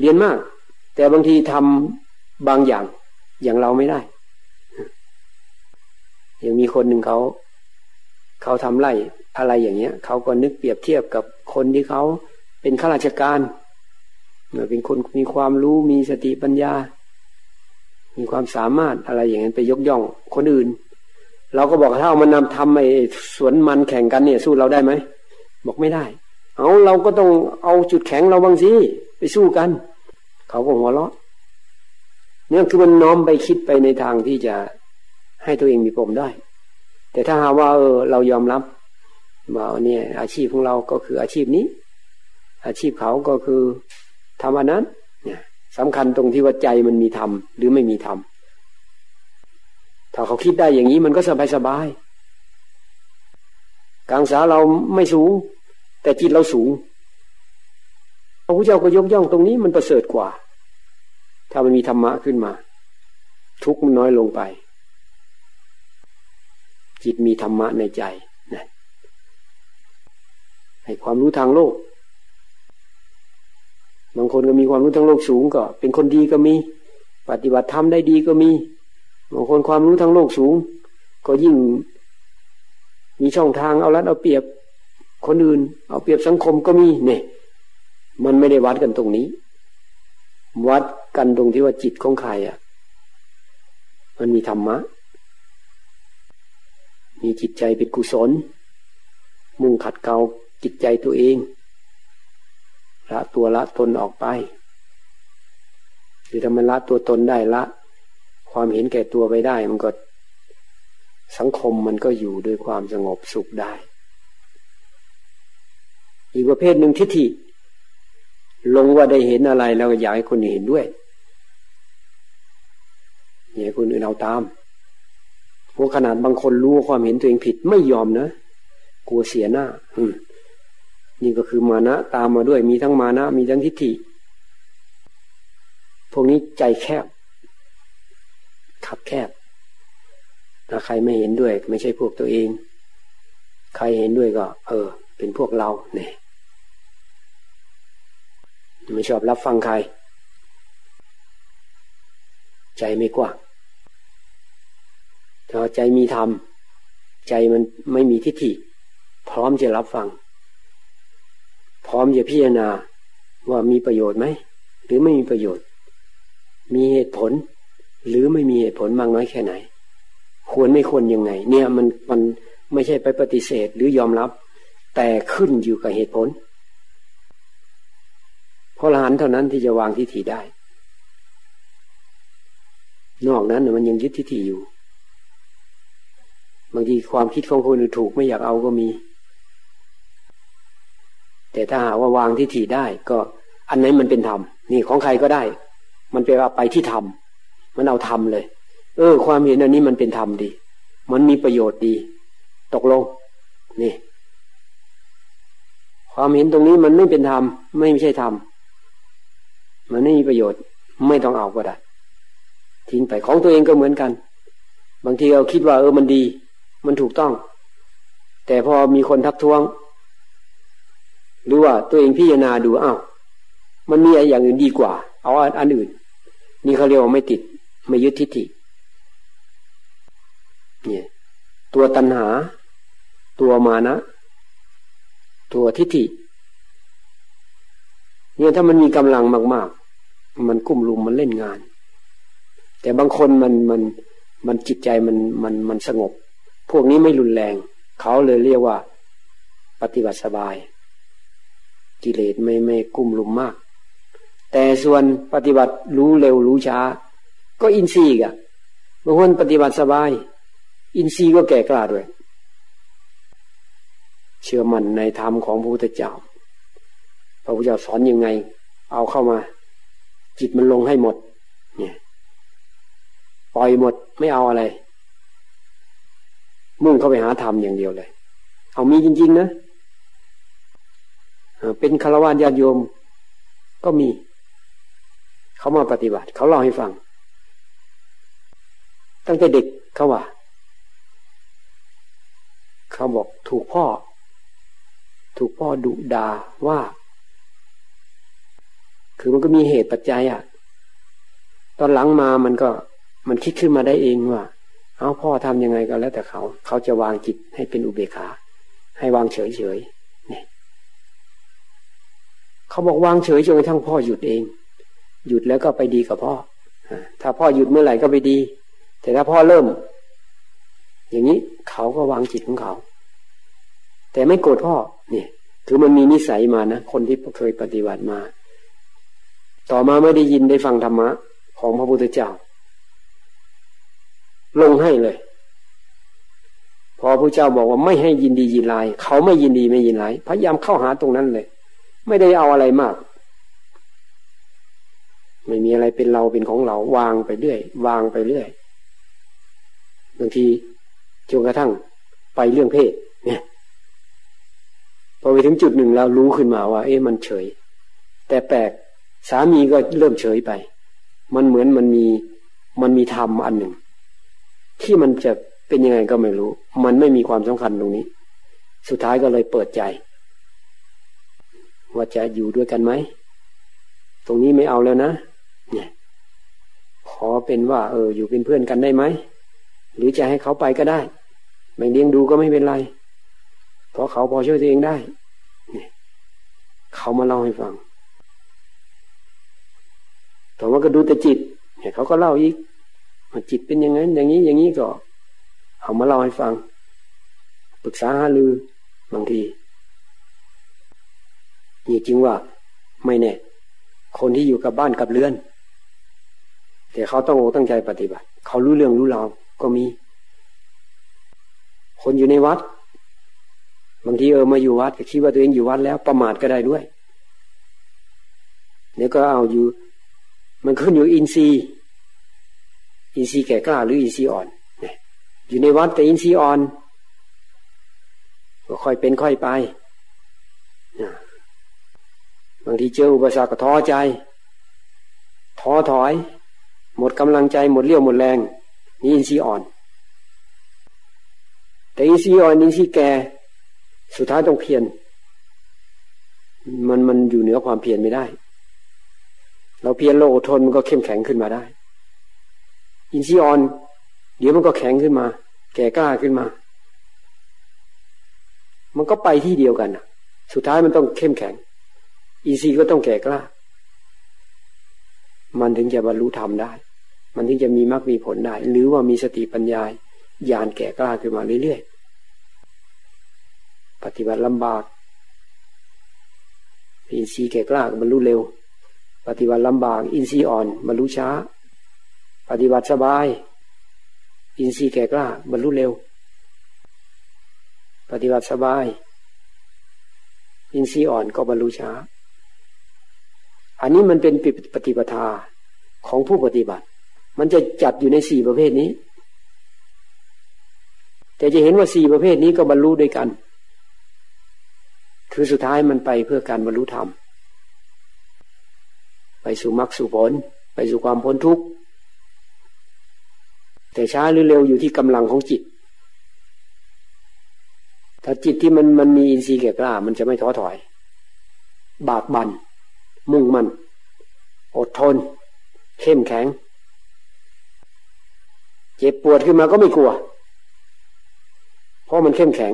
เรียนมาก แต่บางทีทำบางอย่างอย่างเราไม่ได้ยังมีคนหนึ่งเขา เขาทำไร่อะไรอย่างเงี้ย เขาก็นึกเปรียบเทียบกับคนที่เขาเป็นข้าราชการเป็นคนมีความรู้มีสติปัญญา มีความสามารถอะไรอย่างนั้นไปยกย่องคนอื่น เราก็บอกถ้าเอามานำทำไอ้สวนมันแข่งกันเนี่ย สู้เราได้ไหมบอกไม่ได้ เอาเราก็ต้องเอาจุดแข็งเราบางสิไปสู้กัน เขาก็หัวเราะเนี่ยคือมันน้อมไปคิดไปในทางที่จะให้ตัวเองมีปมได้ แต่ถ้าหาว่า เออ เรายอมรับว่าเนี่ย อาชีพของเราก็คืออาชีพนี้ อาชีพเขาก็คือทำอันนั้นเนี่ยสำคัญตรงที่ว่าใจมันมีธรรมหรือไม่มีธรรม ถ้าเขาคิดได้อย่างนี้มันก็สบายสบายกางสาเราไม่สูง แต่จิตเราสูงพระพุทธเจ้าก็ยกย่องตรงนี้มันประเสริฐกว่า ถ้ามันมีธรรมะขึ้นมา ทุกข์มันน้อยลงไป จิตมีธรรมะในใจนะให้ความรู้ทางโลก บางคนก็มีความรู้ทางโลกสูงก็ เป็นคนดีก็มี ปฏิบัติธรรมได้ดีก็มี บางคนความรู้ทางโลกสูง ก็ยิ่งมีช่องทางเอารัดเอาเปรียบคนอื่น เอาเปรียบสังคมก็มีเนี่ยมันไม่ได้วัดกันตรงนี้ วัดกันตรงที่ว่าจิตของใครอะ มันมีธรรมะ มีจิตใจเป็นกุศล มุ่งขัดเกลาจิตใจตัวเอง ละตัวละตนออกไปหรือถ้ามันละตัวตนได้ละ ความเห็นแก่ตัวไปได้ มันก็สังคมมันก็อยู่ด้วยความสงบสุขได้ อีกประเภทหนึ่งทิฏฐิลงว่าได้เห็นอะไรแล้วอยากให้คนเห็นด้วยอยากให้คนอื่นเอาตามพวกขนาดบางคนรู้ความเห็นตัวเองผิดไม่ยอมนะกลัวเสียหน้า อืมนี่ก็คือมานะตามมาด้วยมีทั้งมานะ มีทั้งทิฏฐิ พวกนี้ใจแคบ ขับแคบ ถ้าใครไม่เห็นด้วย ไม่ใช่พวกตัวเอง ใครเห็นด้วยก็ เออ เป็นพวกเราเนี่ยไม่ชอบรับฟังใคร ใจไม่กว้างถ้าใจมีธรรม ใจมันไม่มีทิฏฐิ พร้อมจะรับฟัง พร้อมจะพิจารณาว่ามีประโยชน์ไหม หรือไม่มีประโยชน์ มีเหตุผล หรือไม่มีเหตุผลมากน้อยแค่ไหน ควรไม่ควรยังไง เนี่ยมันมันไม่ใช่ไปปฏิเสธหรือยอมรับ แต่ขึ้นอยู่กับเหตุผลเพราะลานเท่านั้นที่จะวางทิฏฐิได้ นอกนั้นมันยังยึดทิฏฐิอยู่บางทีความคิดของคนอื่นถูกไม่อยากเอาก็มี แต่ถ้าหาว่าวางทิฏฐิได้ ก็อันไหนมันเป็นธรรมนี่ของใครก็ได้ มันไปว่าไปที่ธรรม มันเอาธรรมเลย เออ ความเห็นอันนี้มันเป็นธรรมดี มันมีประโยชน์ดี ตกลง นี่ ความเห็นตรงนี้มันไม่เป็นธรรมไม่ใช่ธรรมมันไม่มีประโยชน์ ไม่ต้องเอาก็ได้ทิ้งไปของตัวเองก็เหมือนกัน บางทีเราคิดว่า เออมันดี มันถูกต้อง แต่พอมีคนทักท้วงหรือว่าตัวเองพิจารณาดูอ้าวมันมีอะไรอย่างอื่นดีกว่า เอาอันอื่น นี่เขาเรียกว่าไม่ติด ไม่ยึดทิฏฐิเนี่ยตัวตัณหา ตัวมานะ ตัวทิฏฐิเนี่ยถ้ามันมีกำลังมาก ๆ มันกุ้มลุมมันเล่นงาน แต่บางคนมันมันมันจิตใจมันมันมันสงบ พวกนี้ไม่รุนแรง เขาเลยเรียกว่า ปฏิบัติสบาย กิเลสไม่ไม่กุ้มลุมมาก แต่ส่วนปฏิบัติรู้เร็วรู้ช้า ก็อินทรีย์กะบางคนปฏิบัติสบาย อินทรีย์ก็แก่กล้าด้วย เชื่อมั่นในธรรมของพระพุทธเจ้า พระพุทธเจ้าสอนยังไง เอาเข้ามา จิตมันลงให้หมด เนี่ยปล่อยหมดไม่เอาอะไร มุ่งเข้าไปหาธรรมอย่างเดียวเลย เอามีจริง ๆ นะเป็นคารวะญาติโยมก็มี เขามาปฏิบัติ เขาเล่าให้ฟัง ตั้งแต่เด็กเขาว่า เขาบอกถูกพ่อ ถูกพ่อดุดาว่า คือมันก็มีเหตุปัจจัยอะ่ะ ตอนหลังมามันก็มันคิดขึ้นมาได้เองว่า เอาพ่อทำยังไงก็แล้วแต่เขา เขาจะวางจิตให้เป็นอุเบกขา ให้วางเฉยเฉยเขาบอกวางเฉยจนกระทั่งพ่อหยุดเอง หยุดแล้วก็ไปดีกับพ่อถ้าพ่อหยุดเมื่อไหร่ก็ไปดี แต่ถ้าพ่อเริ่ม อย่างนี้เขาก็วางจิตของเขา แต่ไม่โกรธพ่อเนี่ยคือมันมีนิสัยมานะคนที่เคยปฏิบัติมา ต่อมาไม่ได้ยินได้ฟังธรรมะ ของพระพุทธเจ้า ลงให้เลย พอพระเจ้าบอกว่าไม่ให้ยินดียินลาย เขาไม่ยินดีไม่ยินลายพยายามเข้าหาตรงนั้นเลย ไม่ได้เอาอะไรมาก ไม่มีอะไรเป็นเราเป็นของเรา วางไปเรื่อย วางไปเรื่อย บางทีจนกระทั่งไปเรื่องเพศ เนี่ยพอไปถึงจุดหนึ่งแล้วรู้ขึ้นมาว่า เอ๊ะมันเฉย แต่แปลกสามีก็เริ่มเฉยไป มันเหมือนมันมีมันมีธรรมอันหนึ่ง ที่มันจะเป็นยังไงก็ไม่รู้ มันไม่มีความสำคัญตรงนี้ สุดท้ายก็เลยเปิดใจ ว่าจะอยู่ด้วยกันไหม ตรงนี้ไม่เอาแล้วนะ เนี่ย ขอเป็นว่า เออ อยู่เป็นเพื่อนกันได้ไหม หรือจะให้เขาไปก็ได้ ไม่เลี้ยงดูก็ไม่เป็นไร เพราะเขาพอช่วยตัวเองได้เนี่ยเขามาเล่าให้ฟังต่อมาก็ดูแต่จิตเนี่ยเขาก็เล่าอีกว่าจิตเป็นยังไงอย่างนี้อย่างนี้ก็ เอามาเล่าให้ฟัง ปรึกษาหาลือบางทีนี่จริงว่าไม่แน่คนที่อยู่กับบ้านกับเรือน แต่เขาต้องตั้งใจปฏิบัติ เขารู้เรื่องรู้ราว ก็มี คนอยู่ในวัด บางทีเออมาอยู่วัดก็คิดว่าตัวเองอยู่วัดแล้วประมาทก็ได้ด้วยเดี๋ยวก็เอาอยู่ มันขึ้นอยู่อินทรีย์อินทรีย์แก่กล้าหรืออินทรีย์อ่อน อยู่ในวัดแต่อินทรีย์อ่อนก็ค่อยเป็นค่อยไป บางทีเจออุปสรรคก็ท้อใจ ท้อถอย หมดกำลังใจหมดเรี่ยวหมดแรง นี่อินทรีย์อ่อน แต่อินทรีย์อ่อนอินทรีย์แก่สุดท้ายต้องเพียรมันมันอยู่เหนือความเพียรไม่ได้ เราเพียรเราอดทนมันก็เข้มแข็งขึ้นมาได้ อินทรีย์อ่อน เดี๋ยวมันก็แข็งขึ้นมา แก่กล้าขึ้นมา มันก็ไปที่เดียวกันสุดท้ายมันต้องเข้มแข็งอินทรีย์ก็ต้องแก่กล้า มันถึงจะบรรลุธรรมได้ มันถึงจะมีมรรคมีผลได้ หรือว่ามีสติปัญญาญาณแก่กล้าขึ้นมาเรื่อยๆ ปฏิบัติลำบากอินทรีย์แก่กล้าบรรลุเร็ว ปฏิบัติลำบาก อินทรีย์อ่อนบรรลุช้า ปฏิบัติสบาย อินทรีย์แก่กล้าบรรลุเร็ว ปฏิบัติสบาย อินทรีย์อ่อนก็บรรลุช้า อันนี้มันเป็นปฏิปทาของผู้ปฏิบัติ มันจะจัดอยู่ในสี่ประเภทนี้ แต่จะเห็นว่าสี่ประเภทนี้ก็บรรลุด้วยกัน คือสุดท้ายมันไปเพื่อการบรรลุธรรม ไปสู่มรรคสู่ผล ไปสู่ความพ้นทุกข์แต่ช้าหรือเร็วอยู่ที่กำลังของจิต ถ้าจิตที่มันมันมีอินทรีย์แก่กล้า มันจะไม่ท้อถอย บากบัน่นมุ่งมัน่นอดทน เข้มแข็ง เจ็บปวดขึ้นมาก็ไม่กลัว เพราะมันเข้มแข็ง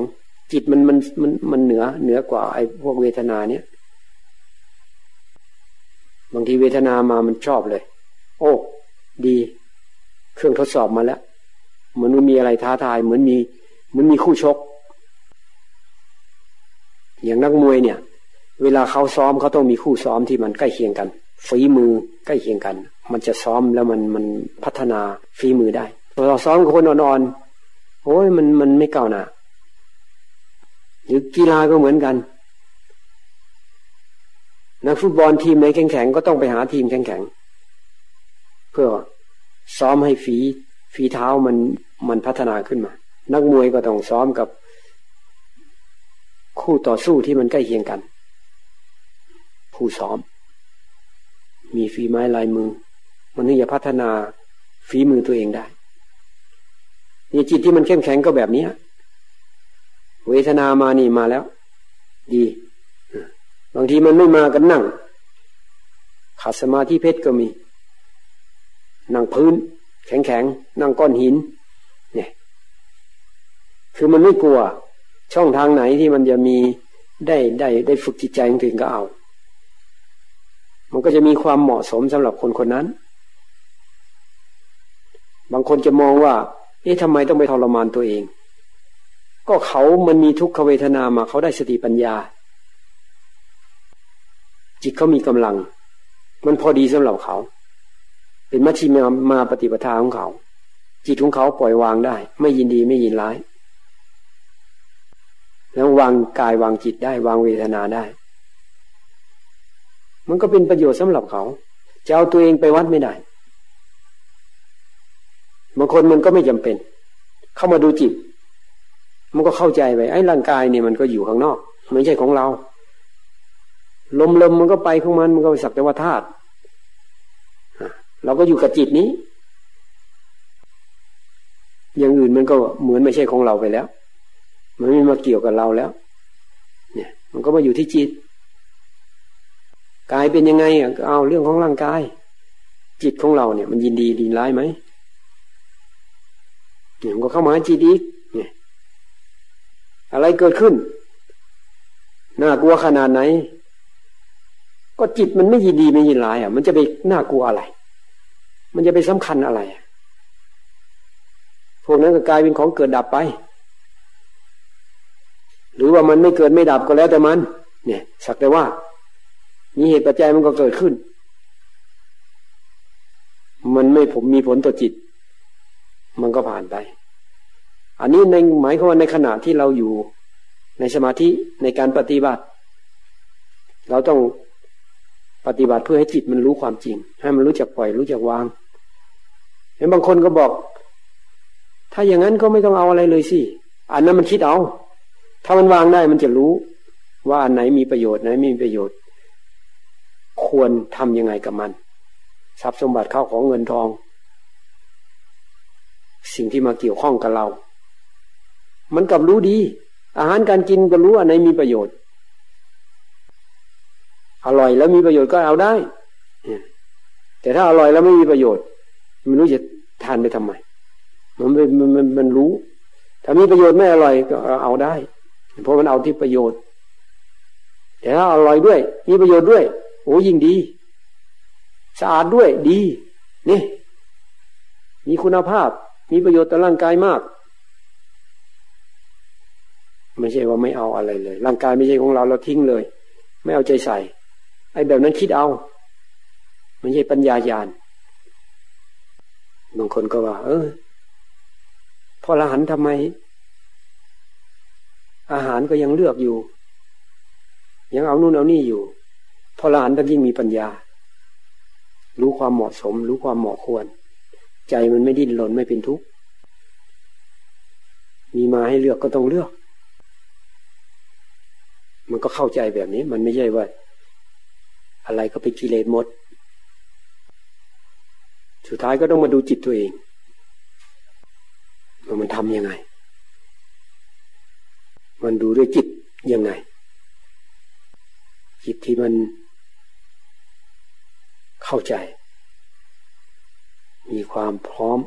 จิตมันมันมันมันเหนือเหนือกว่าไอ้พวกเวทนาเนี้ยบางทีเวทนามามันชอบเลย โอ้ดี เครื่องทดสอบมาแล้วเหมือนมันมีอะไรท้าทาย เหมือนมีเหมือนมีคู่ชก อย่างนักมวยเนี่ย เวลาเขาซ้อมเขาต้องมีคู่ซ้อมที่มันใกล้เคียงกันฝีมือใกล้เคียงกัน มันจะซ้อมแล้วมันมันพัฒนาฝีมือได้ เราซ้อมกับคนอ่อนๆโอ้ยมันมันไม่เก่าหนาหรือกีฬาก็เหมือนกันนักฟุตบอลทีมไหนแข็งแข็งก็ต้องไปหาทีมแข็งแข็งเพื่อซ้อมให้ฝีฝีเท้ามันมันพัฒนาขึ้นมา นักมวยก็ต้องซ้อมกับ คู่ต่อสู้ที่มันใกล้เคียงกัน ผู้ซ้อม มีฝีไม้ลายมือ มันถึงจะพัฒนาฝีมือตัวเองได้ นี่จิตที่มันเข้มแข็งก็แบบนี้เวทนามานี่มาแล้ว ดีบางทีมันไม่มากันนั่งขาดสมาธิเพชรก็มี นั่งพื้น แข็งแข็งนั่งก้อนหิน เนี่ย คือมันไม่กลัว ช่องทางไหนที่มันจะมีได้ได้ได้ฝึกจิตใจถึงก็เอา มันก็จะมีความเหมาะสมสำหรับคนคนนั้น บางคนจะมองว่า เอ๊ะทำไมต้องไปทรมานตัวเอง ก็เขามันมีทุกขเวทนามาเขาได้สติปัญญา จิตเขามีกำลัง มันพอดีสำหรับเขา เป็นมัชฌิมามาปฏิปทาของเขา จิตของเขาปล่อยวางได้ ไม่ยินดีไม่ยินร้าย แล้ววางกายวางจิตได้ วางเวทนาได้ มันก็เป็นประโยชน์สำหรับเขา จะเอาตัวเองไปวัดไม่ได้างคนมันก็ไม่จำเป็น เข้ามาดูจิต มันก็เข้าใจไปไอ้ร่างกายเนี่ยมันก็อยู่ข้างนอกไม่ใช่ของเรา ลมลมมันก็ไปของมันมันก็สักแต่ว่าธาตุเราก็อยู่กับจิตนี้ อย่างอื่นมันก็เหมือนไม่ใช่ของเราไปแล้ว มันไม่มาเกี่ยวกับเราแล้ว เนี่ย มันก็มาอยู่ที่จิตกายเป็นยังไงอะเอาเรื่องของร่างกาย จิตของเราเนี่ย มันยินดีดีร้ายไหม เนี่ยมันก็เข้ามาจิตอีกเนี่ยอะไรเกิดขึ้นน่ากลัวขนาดไหน ก็จิตมันไม่ยินดีไม่ยินร้ายอะ มันจะไปน่ากลัวอะไร มันจะไปสำคัญอะไรพวกนั้นก็กลายเป็นของเกิดดับไป หรือว่ามันไม่เกิดไม่ดับก็แล้วแต่มัน เนี่ยสักแต่ว่ามีเหตุปัจจัยมันก็เกิดขึ้น มันไม่ผมมีผลต่อจิต มันก็ผ่านไป อันนี้ในหมายความว่าในขณะที่เราอยู่ในสมาธิในการปฏิบัติ เราต้องปฏิบัติเพื่อให้จิตมันรู้ความจริง ให้มันรู้จักปล่อยรู้จักวางเห็นบางคนก็บอก ถ้าอย่างนั้นก็ไม่ต้องเอาอะไรเลยสิอันนั้นมันคิดเอา ถ้ามันวางได้มันจะรู้ ว่าอันไหนมีประโยชน์ไหนไม่มีประโยชน์ ควรทํำยังไงกับมัน ทรัพย์สมบัติเข้าของเงินทอง สิ่งที่มาเกี่ยวข้องกับเรา มันกับรู้ดี อาหารการกินก็รู้อันไหนมีประโยชน์ อร่อยแล้วมีประโยชน์ก็เอาได้ แต่ถ้าอร่อยแล้วไม่มีประโยชน์ไม่รู้จะทานไปทำไม มันมันมันมันรู้ ถ้ามีประโยชน์ไม่อร่อยก็เอาได้ เพราะมันเอาที่ประโยชน์ แต่ถ้าอร่อยด้วย มีประโยชน์ด้วย โอ้ยิ่งดี สะอาดด้วยดี นี่ มีคุณภาพ มีประโยชน์ต่อร่างกายมาก ไม่ใช่ว่าไม่เอาอะไรเลย ร่างกายไม่ใช่ของเราเราทิ้งเลย ไม่เอาใจใส่ ไอ้แบบนั้นคิดเอา ไม่ใช่ปัญญายาณบางคนก็ว่า เออพอละหันทำไม อาหารก็ยังเลือกอยู่ ยังเอานู่นเอานี่อยู่ พอละหันต้องยิ่งมีปัญญา รู้ความเหมาะสม รู้ความเหมาะควร ใจมันไม่ดิ้นรนไม่เป็นทุกข์ มีมาให้เลือกก็ต้องเลือก มันก็เข้าใจแบบนี้ มันไม่ใช่ว่า อะไรก็เป็นกิเลสหมด สุดท้ายก็ต้องมาดูจิตตัวเองว่ามันทำยังไง มันดูด้วยจิตยังไง จิตที่มันเข้าใจ มีความพร้อม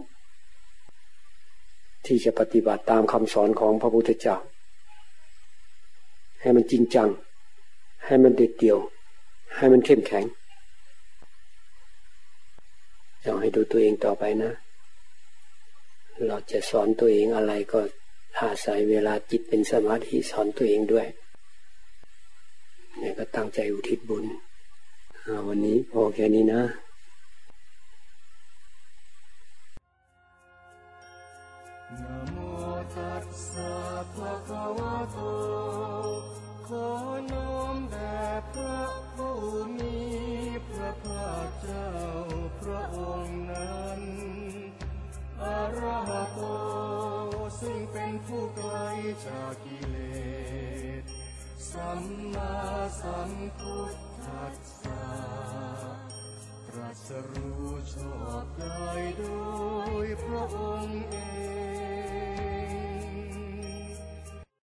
ที่จะปฏิบัติตามคำสอนของพระพุทธเจ้า ให้มันจริงจัง ให้มันเด็ดเดี่ยว ให้มันเข้มแข็งลองให้ดูตัวเองต่อไปนะ เราจะสอนตัวเองอะไรก็อาศัยเวลาจิตเป็นสมาธิสอนตัวเองด้วยเนี่ยก็ตั้งใจอุทิศบุญวันนี้พอแค่นี้นะนะ จากกิเลส สัมมาสัมพุทธัสสะตรัสรู้ชอบได้โดยพระองค์เอง